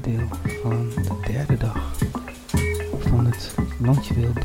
deel van de derde dag van het Landje Wild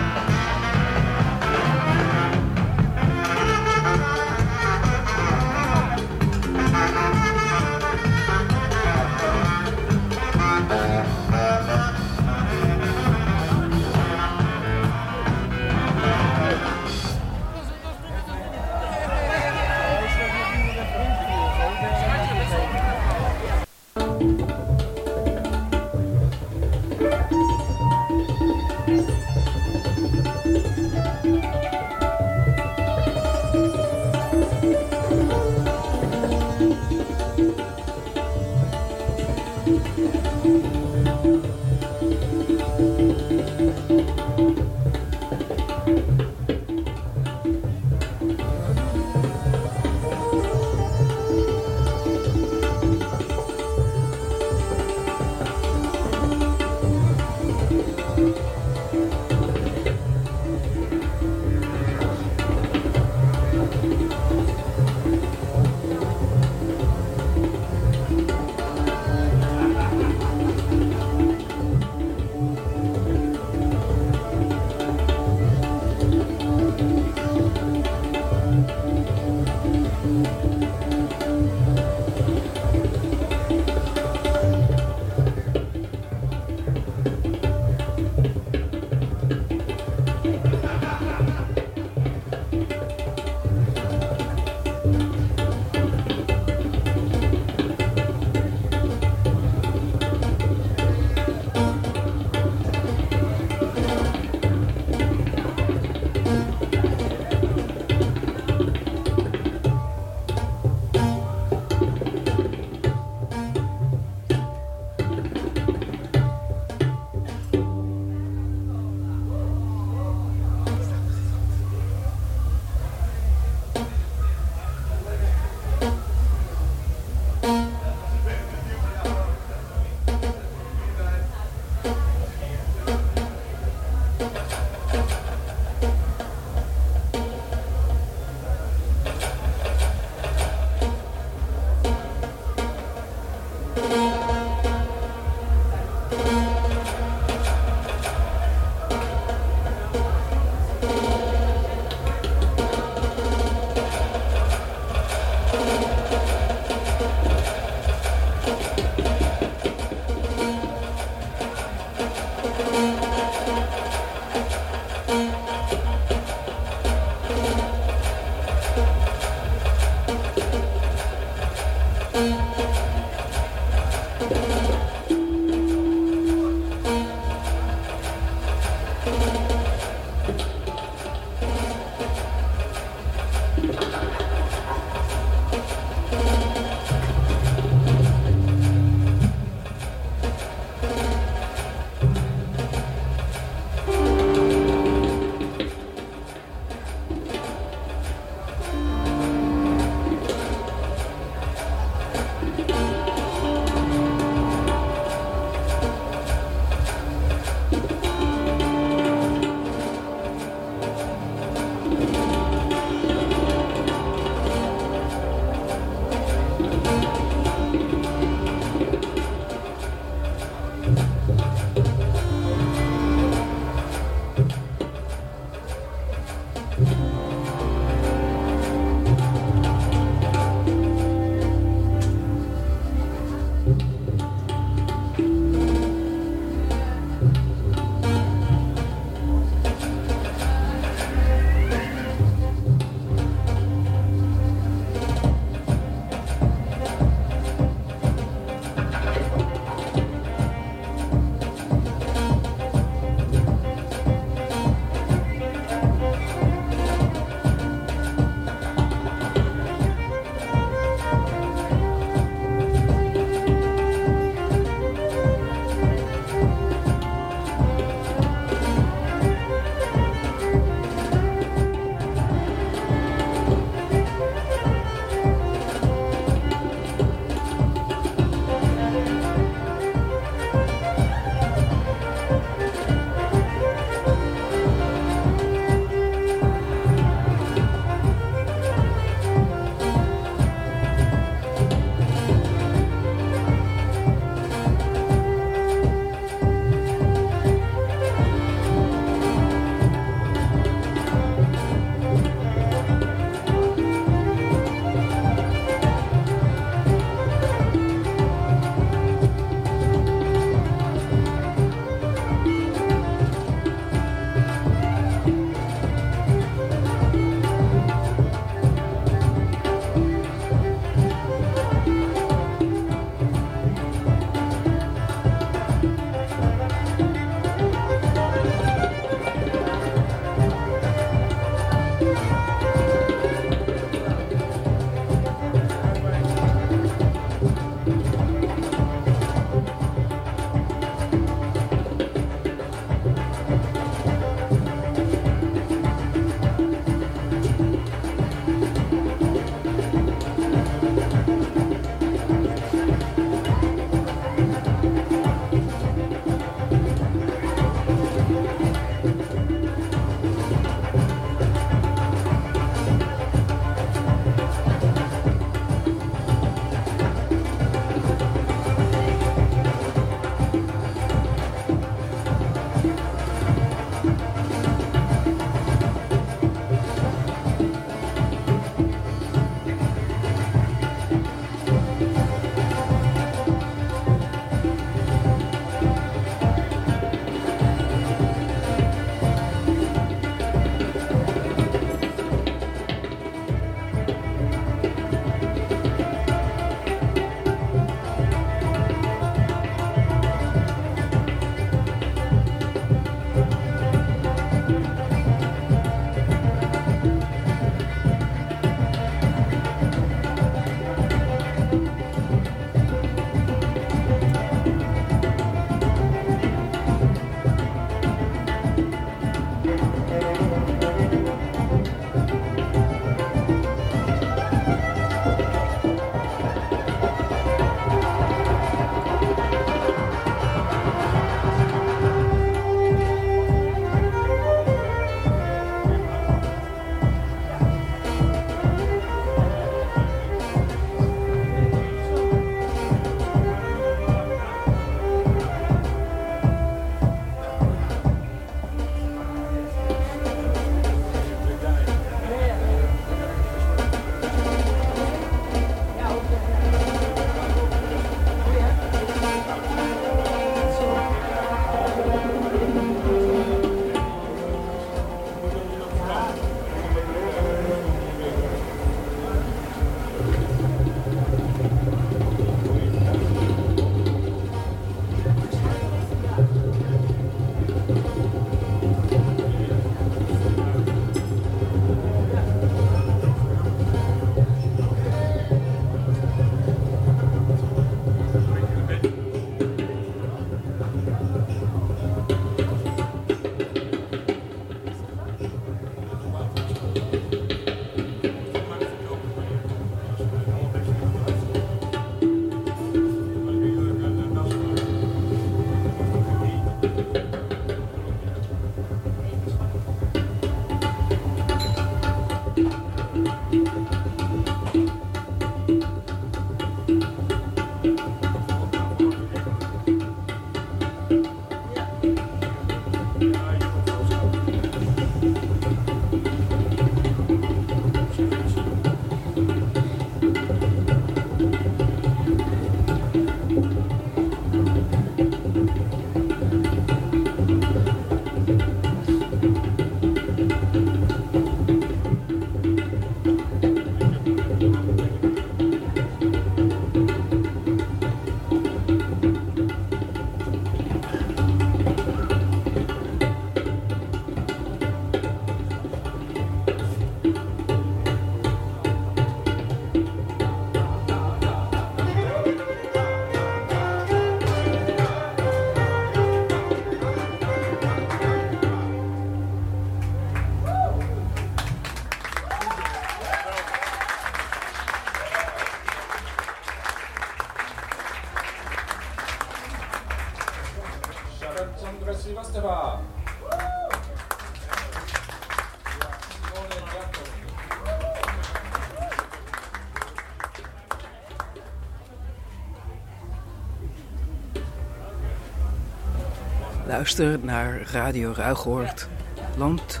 Luister naar Radio Ruigoord. Land,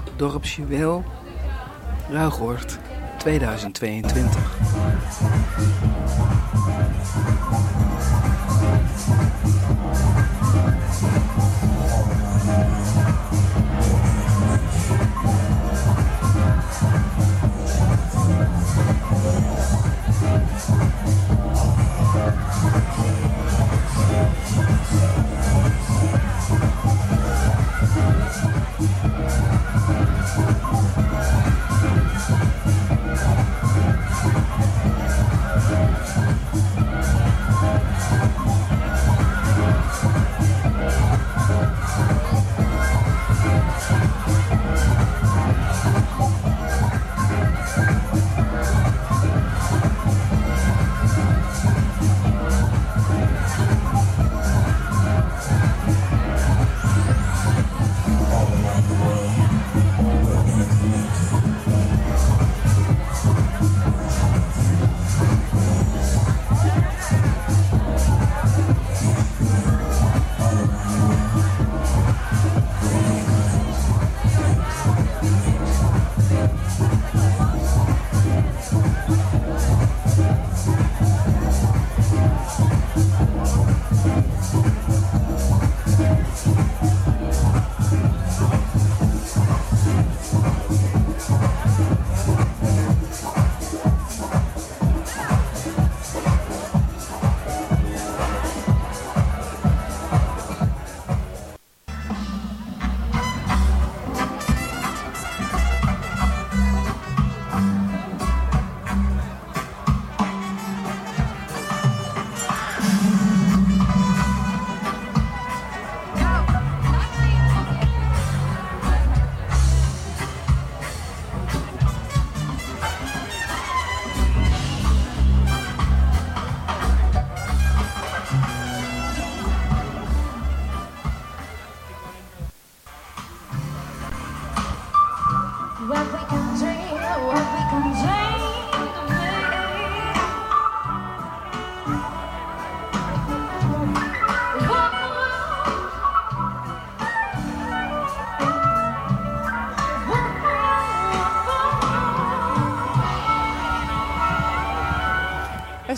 wel. Ruigoord 2022.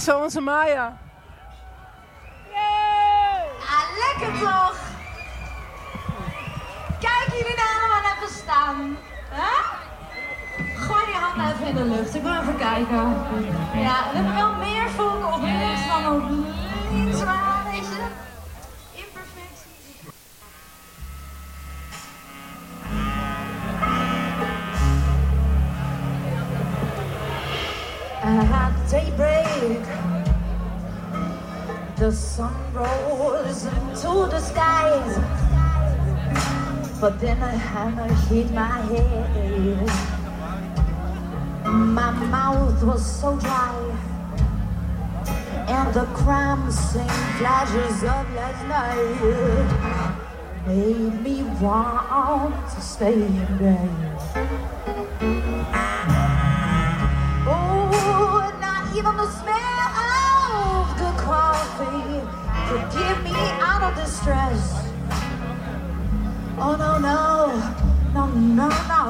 Zo onze Maya. Ah, lekker toch? Kijk jullie nou allemaal even staan. Huh? Gooi die handen even in de lucht. Ik wil even kijken. Ja, we hebben wel meer volk op links dan op links. The sun rose into the skies. But then a hammer hit my head. My mouth was so dry, and the crimson flashes of last night made me want to stay in bed. Oh, not even the smell get me out of distress. Oh no, no, no, no, no.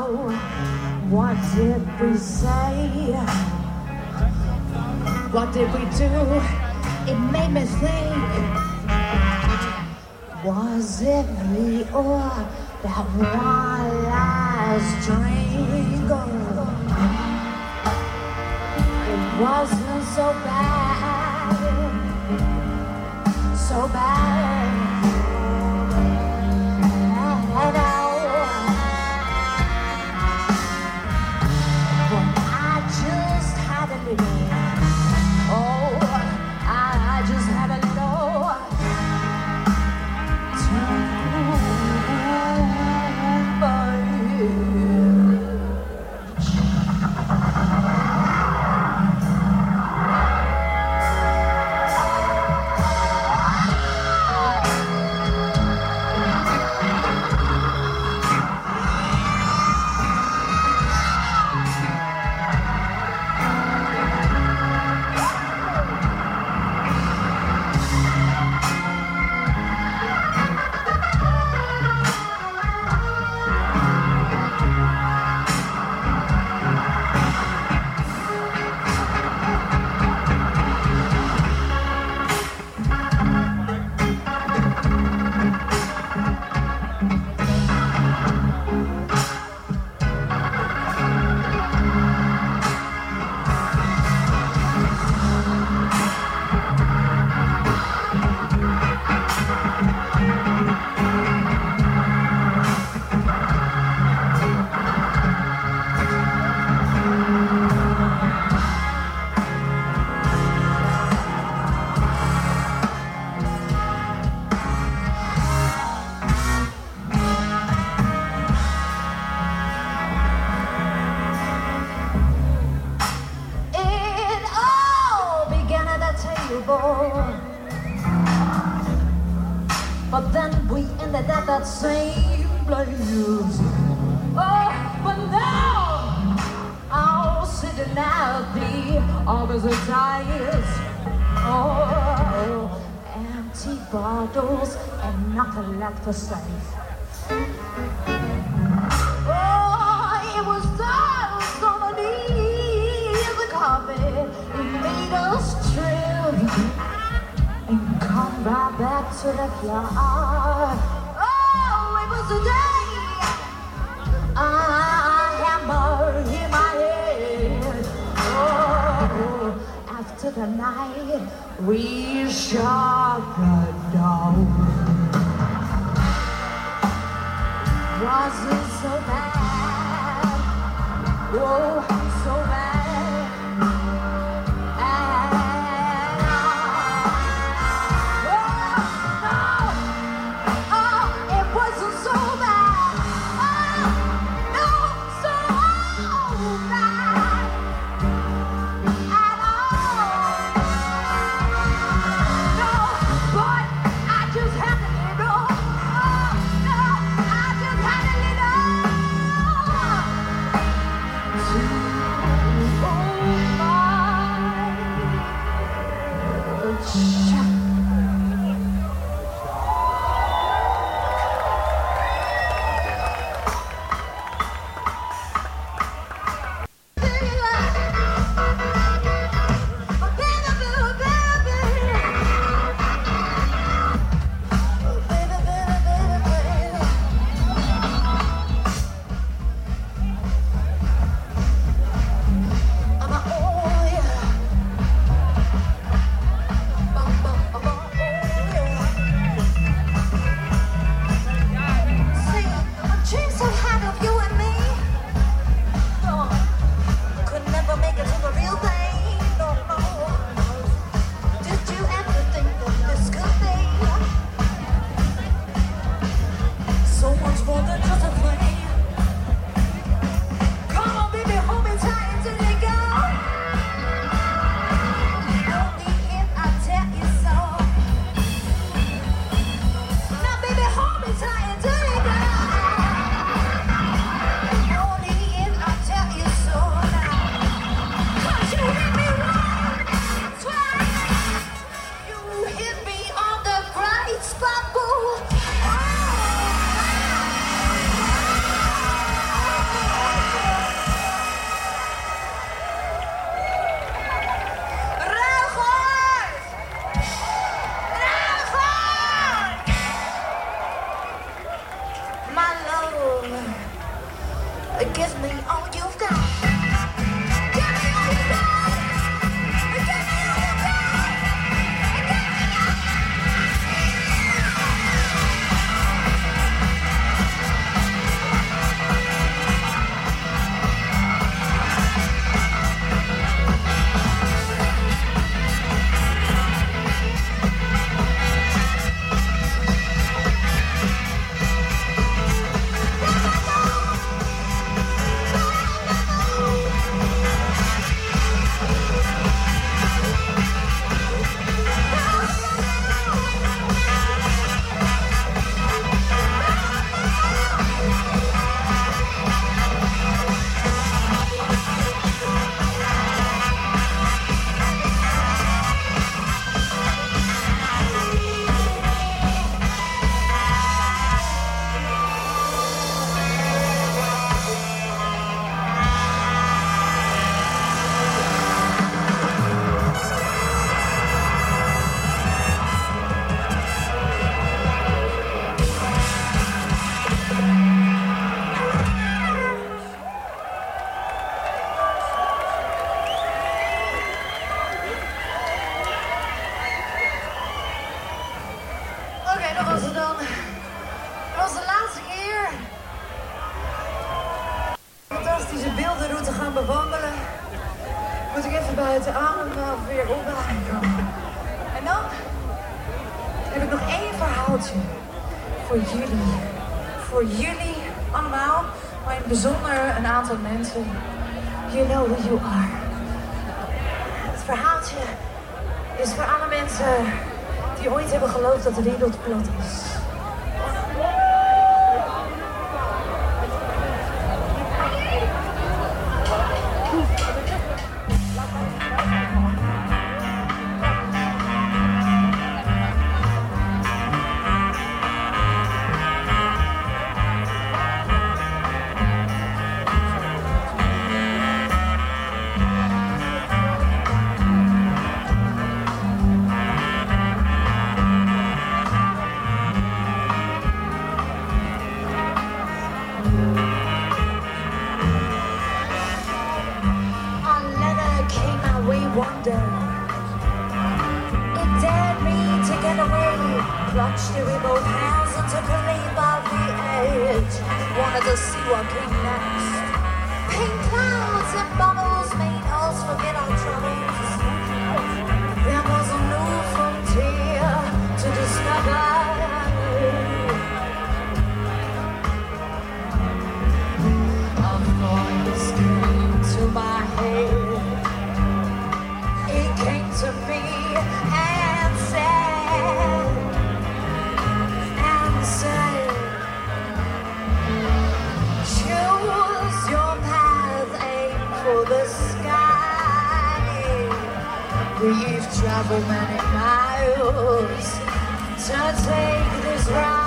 What did we say? What did we do? It made me think. Was it me or that one last drink? It wasn't so bad, Mm-hmm. you've traveled many miles to take this ride.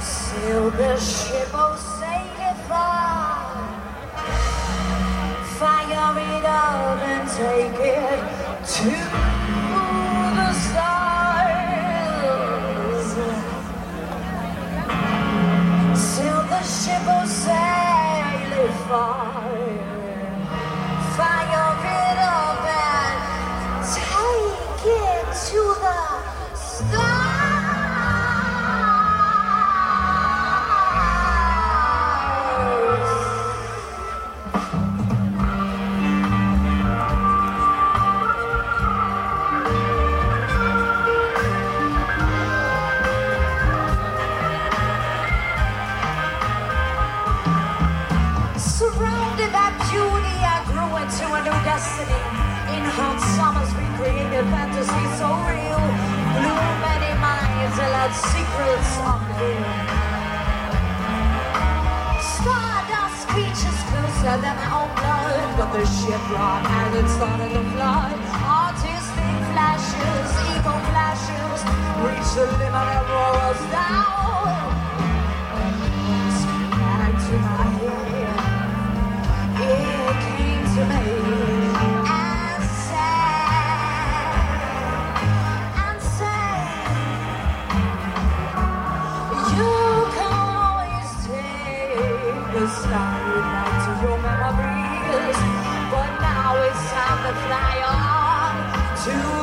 Sail the ship, oh sail it far. Fire it up and take it to the stars. Sail the ship, oh sail it far. she's so real. Blue many minds, Allowed lot secrets unreal. Stardust creatures closer than my own blood, but the ship rock and it's starting to fly. Artistic flashes, evil flashes, reach the limit and roll us down. two.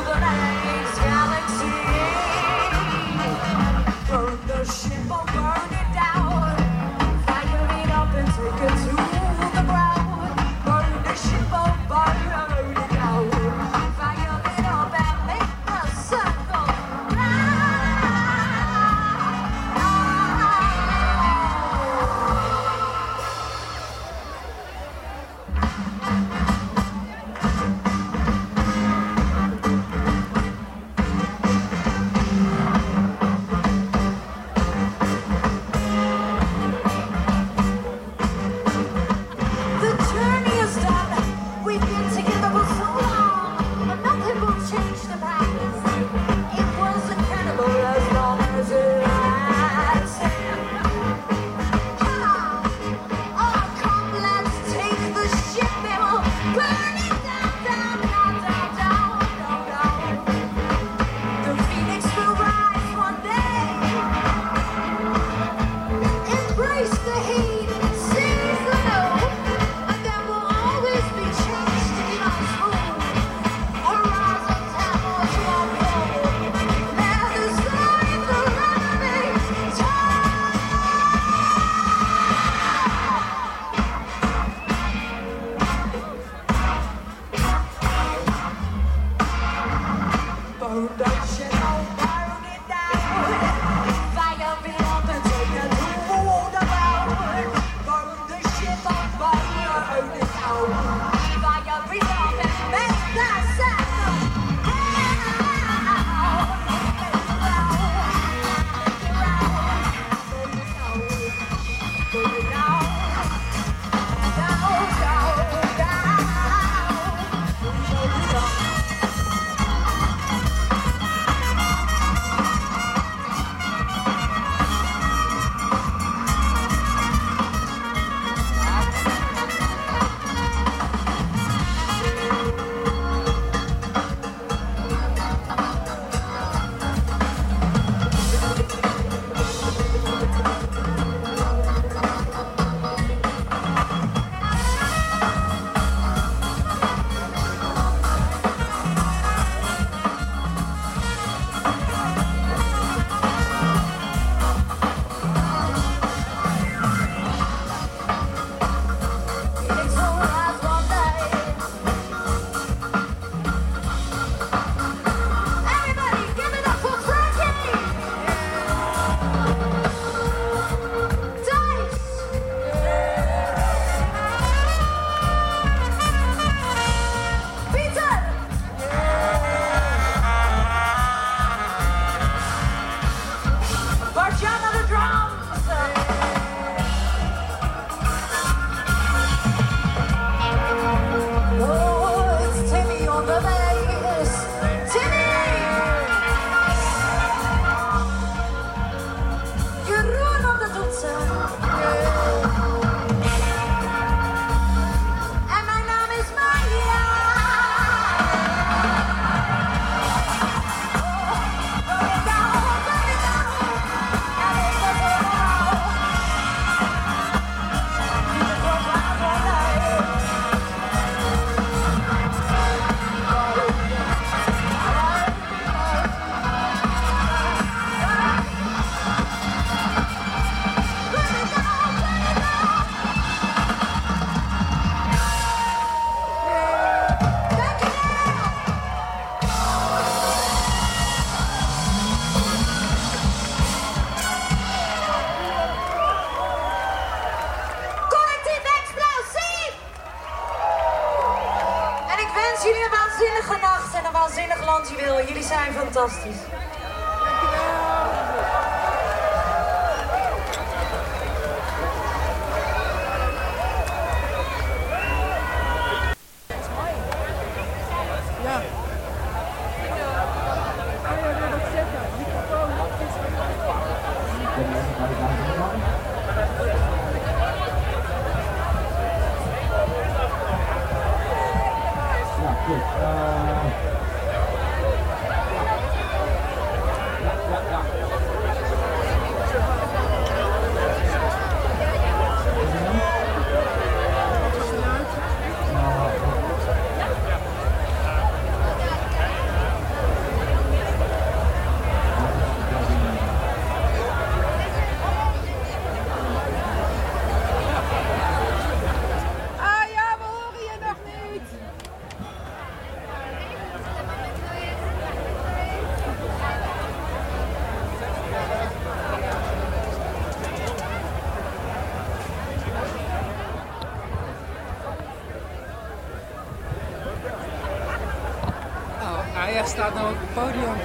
Staat nou op.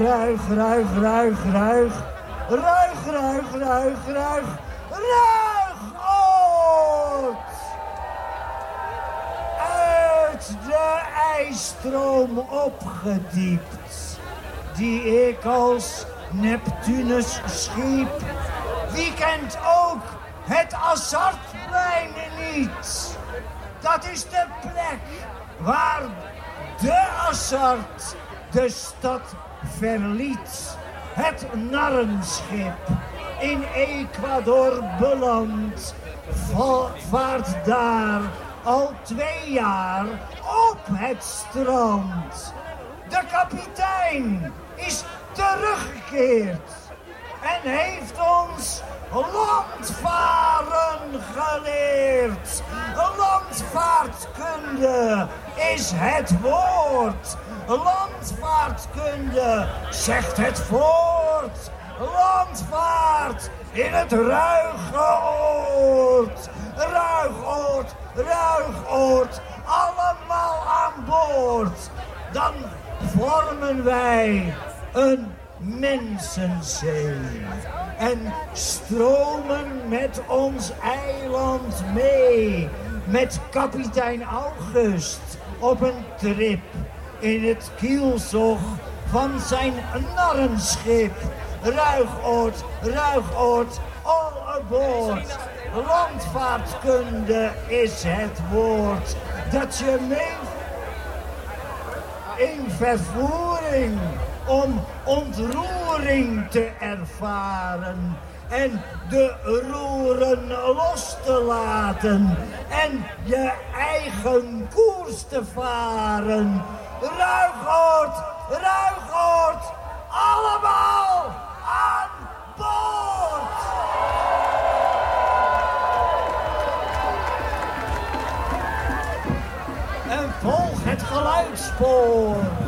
ruig, ruig, ruig, ruig. Ruig, ruig, ruig, ruig, ruig oud! Uit de ijstroom opgediept, die ik als Neptunus schiep. Wie kent ook het Assartplein niet? Dat is de plek waar de Assart de stad verliet. Het narrenschip in Ecuador beland, va- vaart daar al twee jaar op het strand. De kapitein is teruggekeerd en heeft ons landvaren geleerd. Landvaartkunde is het woord. Landvaartkunde zegt het voort. Landvaart in het ruige oord. Ruigoord, ruigoord, allemaal aan boord. Dan vormen wij een mensenzee. En stromen met ons eiland mee. Met kapitein August op een trip in het kielzog van zijn narrenschip. Ruigoord, ruigoord, all aboard. Landvaartkunde is het woord dat je mee in vervoering om ontroering te ervaren en de roeren los te laten en je eigen koers te varen. Ruigoord, ruigoord, allemaal aan boord! En volg het geluidspoor.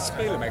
spelen mee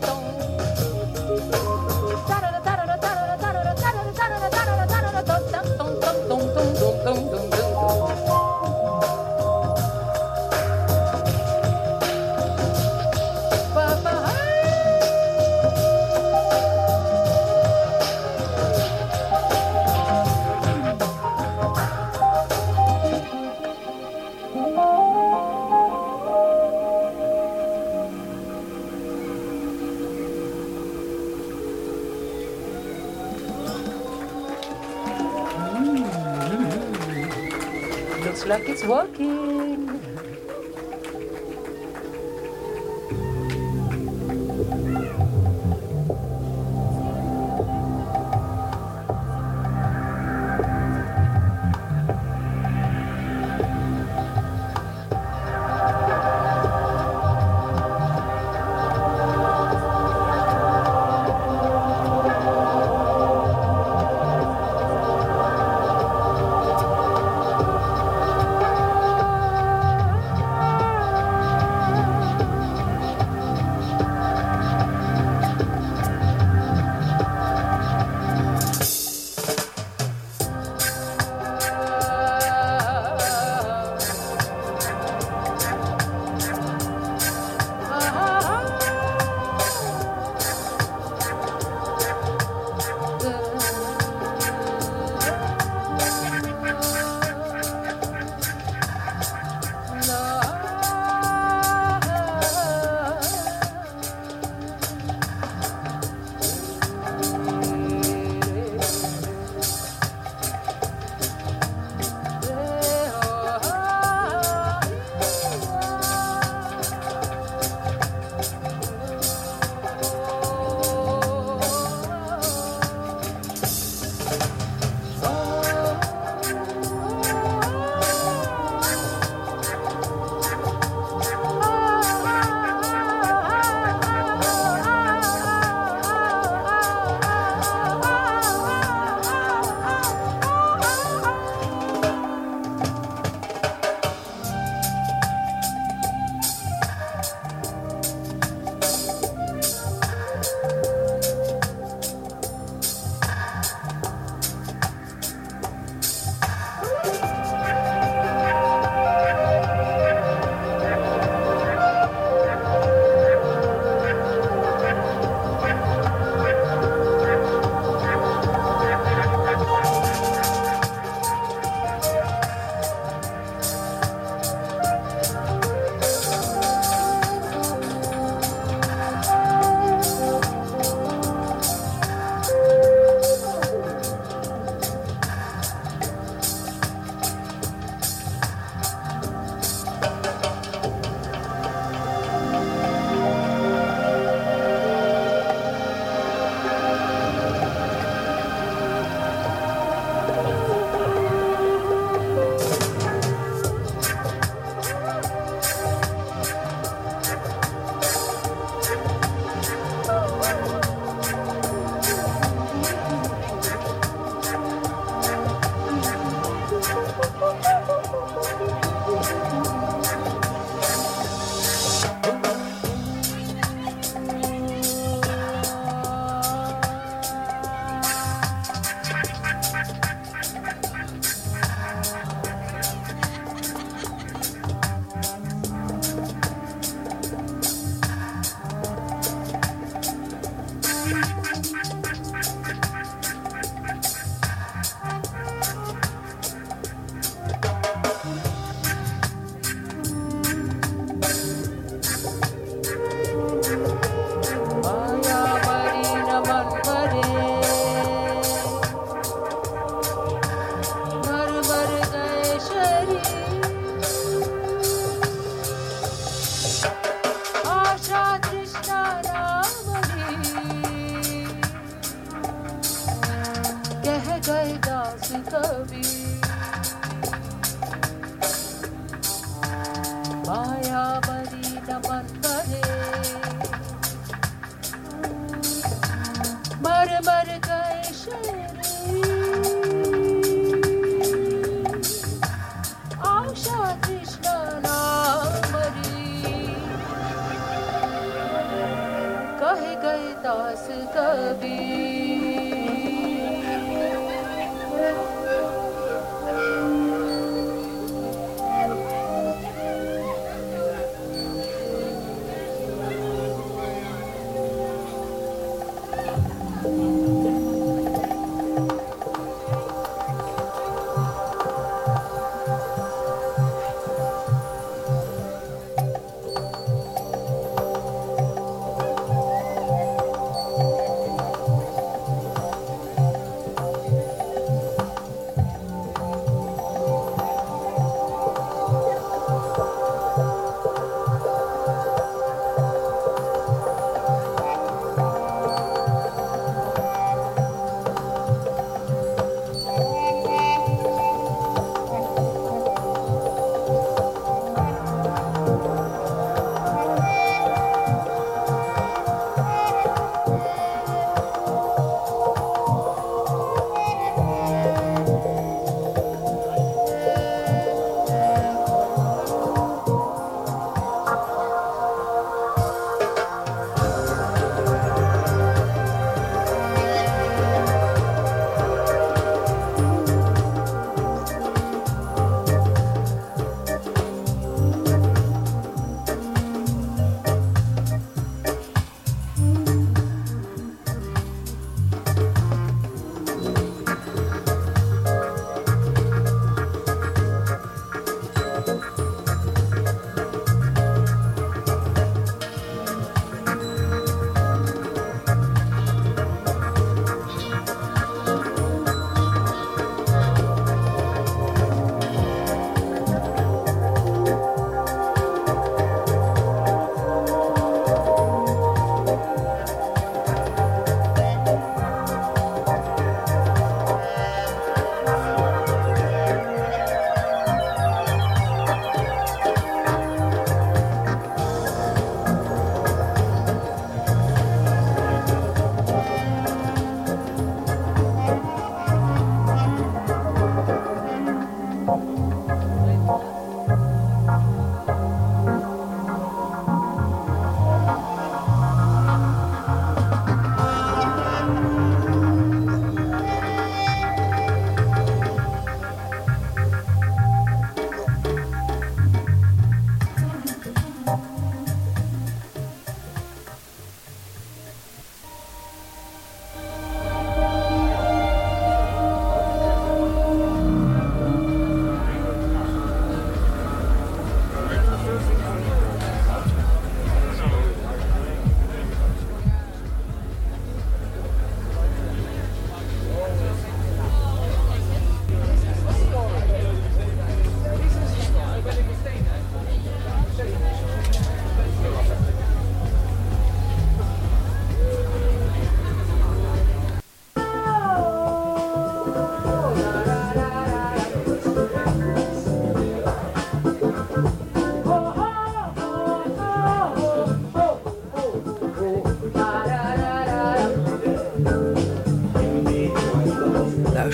Looks like it's working.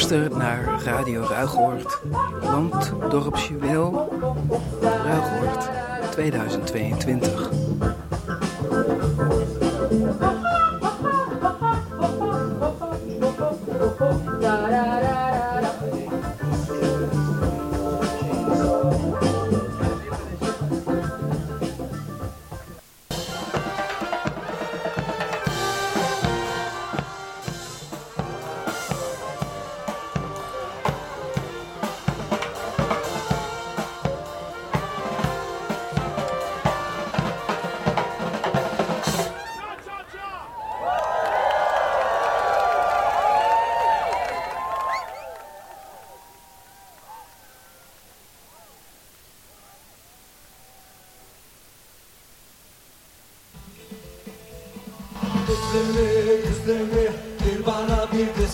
Naar Radio Ruigoord, Land, Dorpsje Wel, Ruigoord 2022.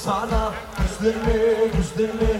sana. Üzülme, üzülme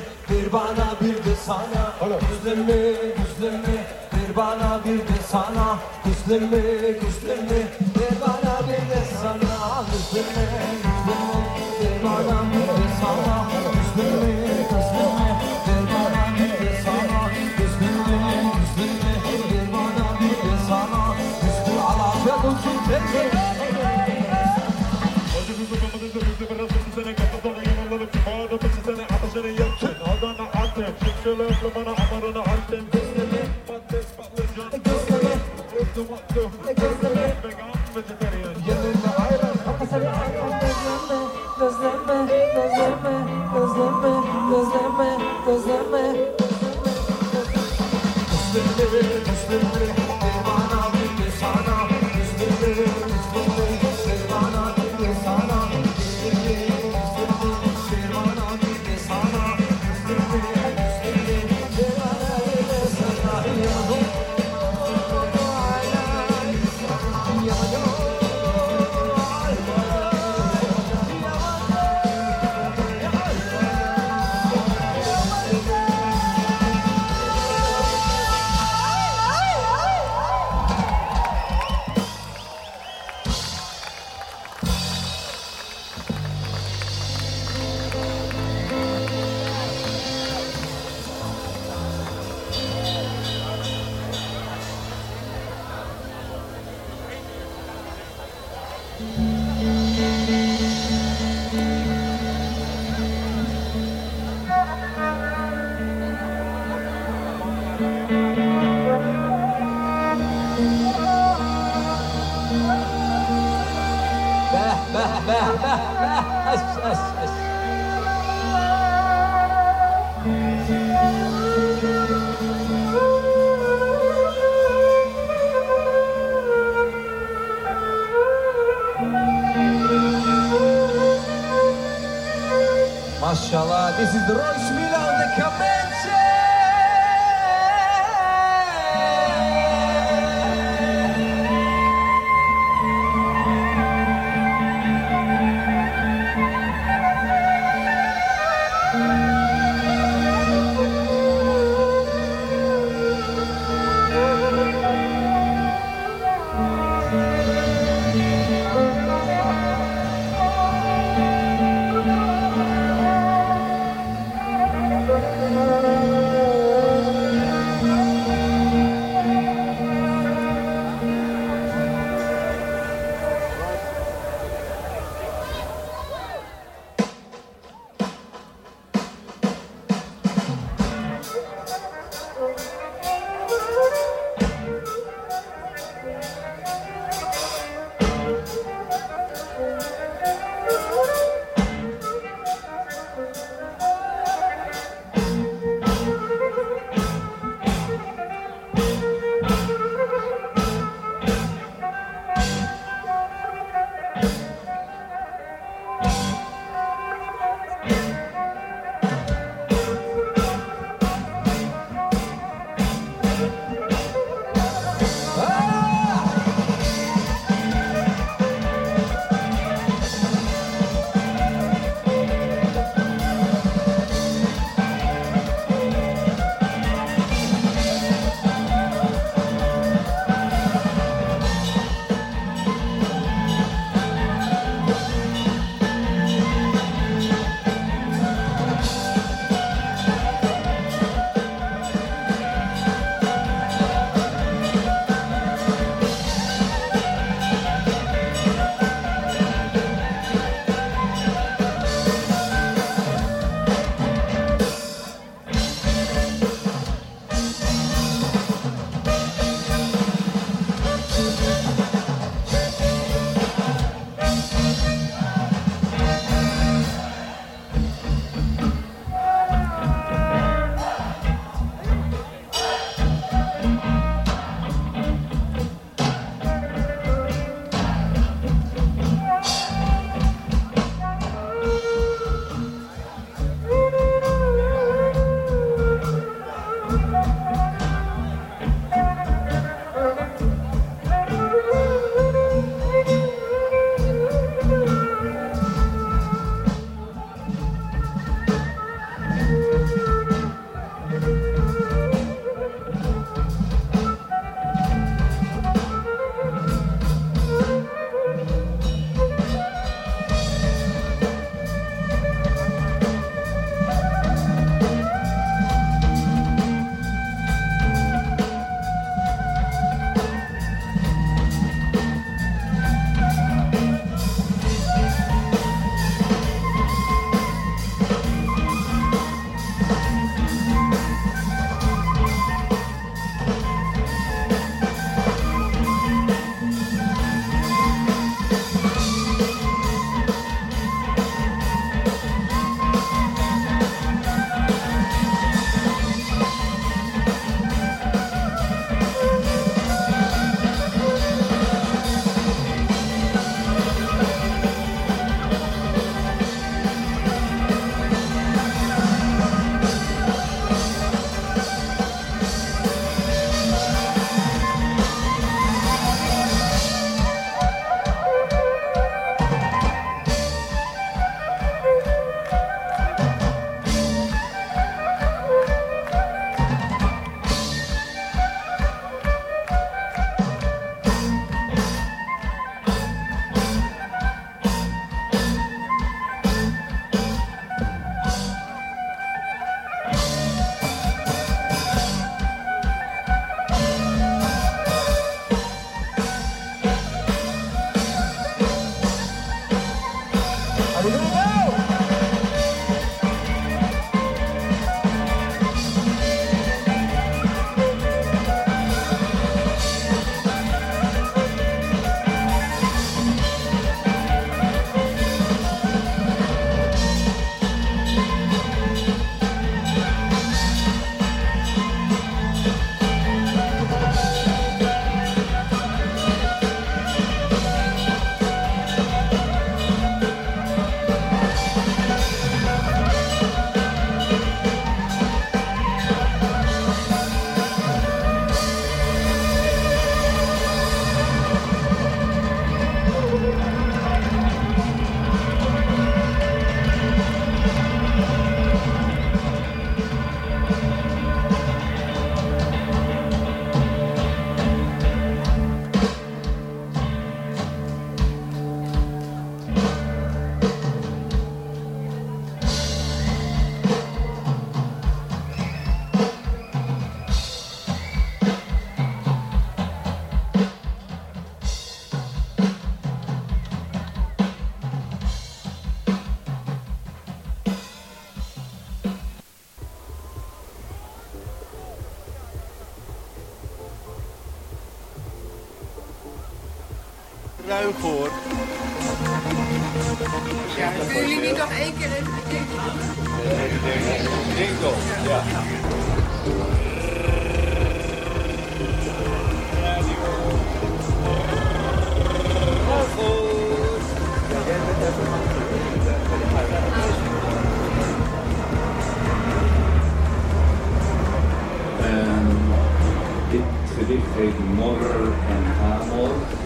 a motor and ammo